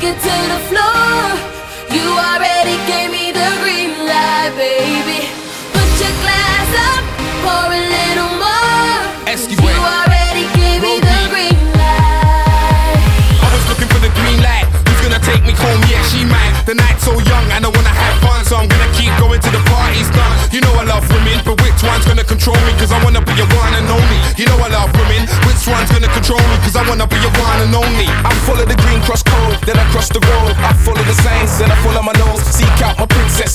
take it to the floor. You already gave me the green light, baby. Put your glass up, pour a little more. You already gave me the green light. I was looking for the green light. Who's gonna take me home? Yeah, she might. The night's so young, I don't wanna have fun, so I'm gonna keep going to the party's done. You know I love women, but which one's gonna control me? Cause I wanna be your one and only. You know I love women, which one's gonna Cause I wanna be your one and only. I follow the green cross code, then I cross the road. I follow the signs, then I follow my nose. Seek out my princess.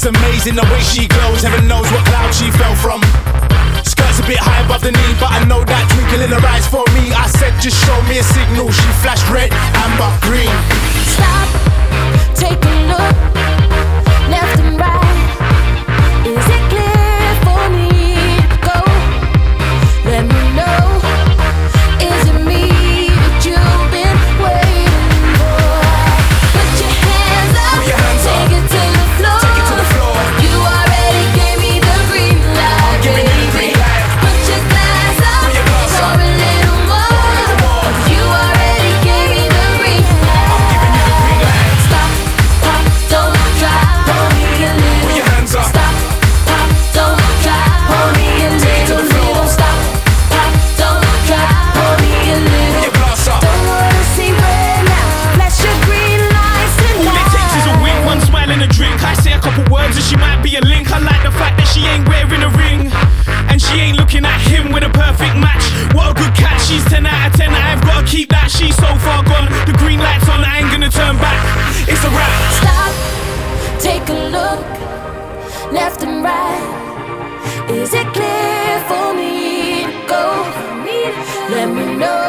It's amazing the way she glows, heaven knows what cloud she fell from. Skirt's a bit high above the knee, but I know that twinkle in her eyes for me. I said, just show me a signal. She flashed red, amber, green. something right? Is it clear for me to go? Let me know.